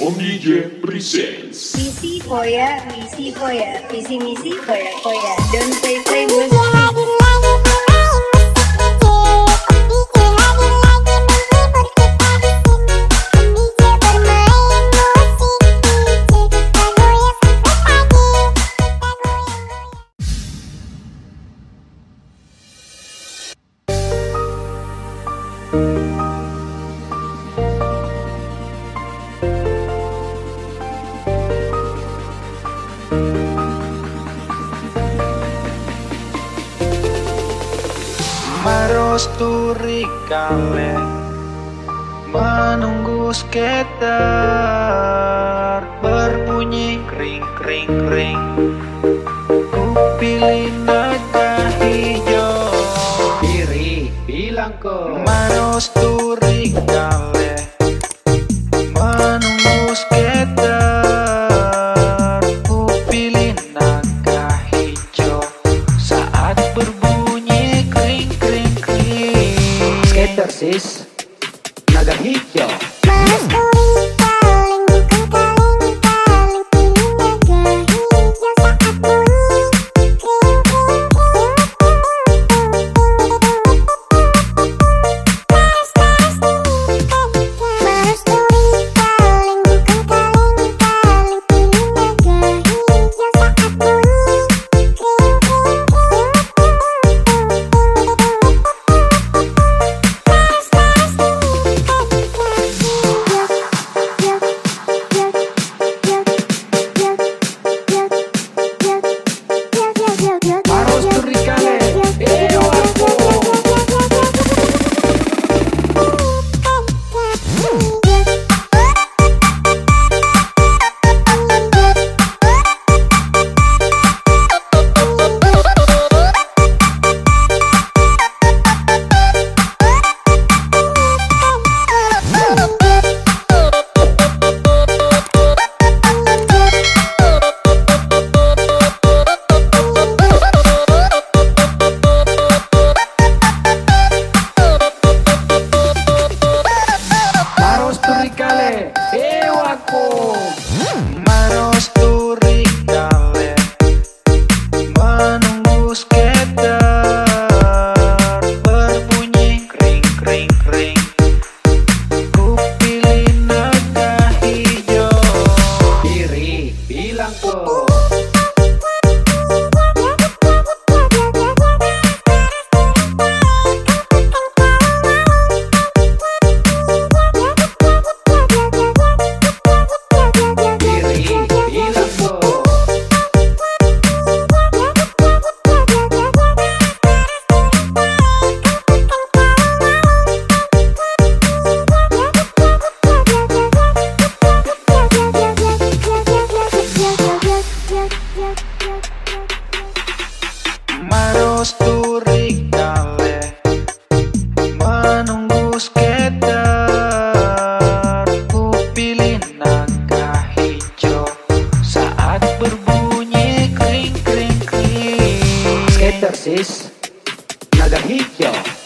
Om DJ presents Misi Koya, Misi Koya, Misi Misi Koya Koya. Don't play play bos. Maros turi kale Menunggu skater Berbunyi kring kring kring. Ku pilih naga hijau. Diri, bilang kok. Maros turi kale Skater kring Skater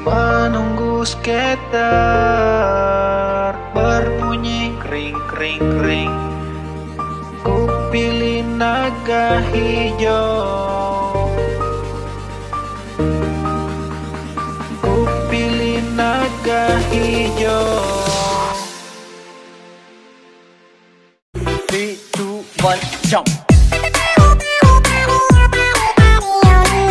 Menunggu sekitar Berbunyi kring kring kring. Ku pilih naga hijau. Ku pilih naga hijau. Three, two, one, jump.